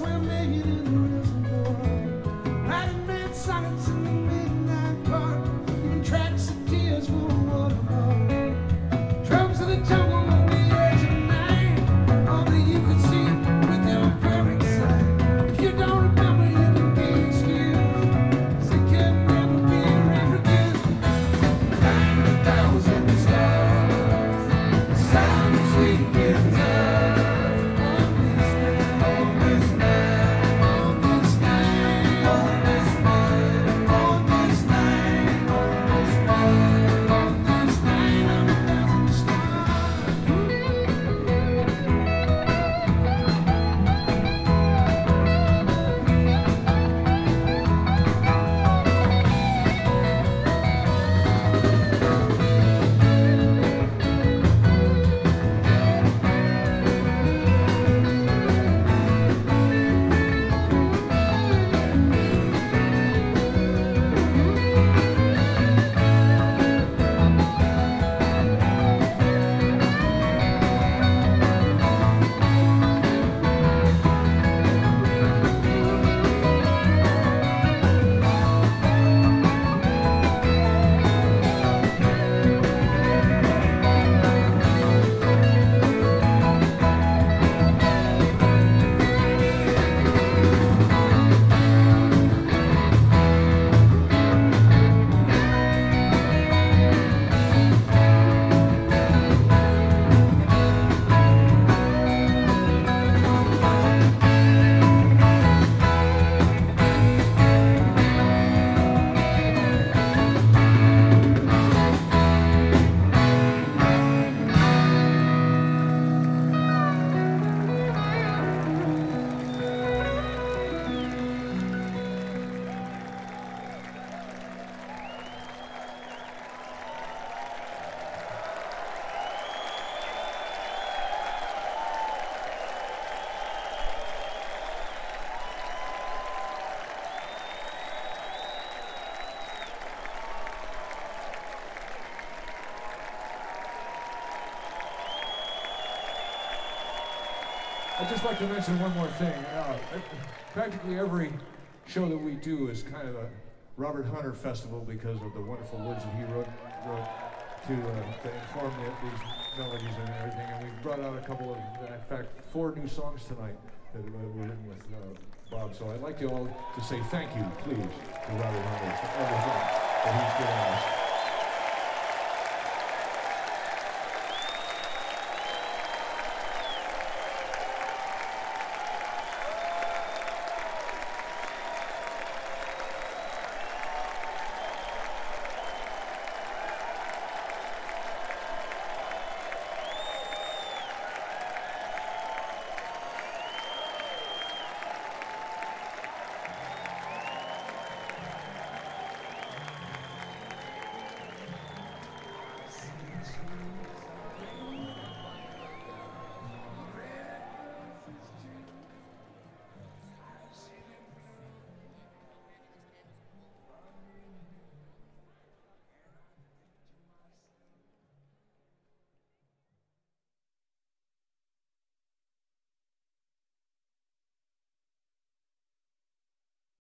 we're made in I'd just like to mention one more thing. Uh, practically every show that we do is kind of a Robert Hunter festival because of the wonderful words that he wrote, wrote to, uh, to inform the, these melodies and everything. And we've brought out a couple of, in fact, four new songs tonight that uh, were written with uh, Bob. So I'd like you all to say thank you, please, to Robert Hunter for everything that he's given us.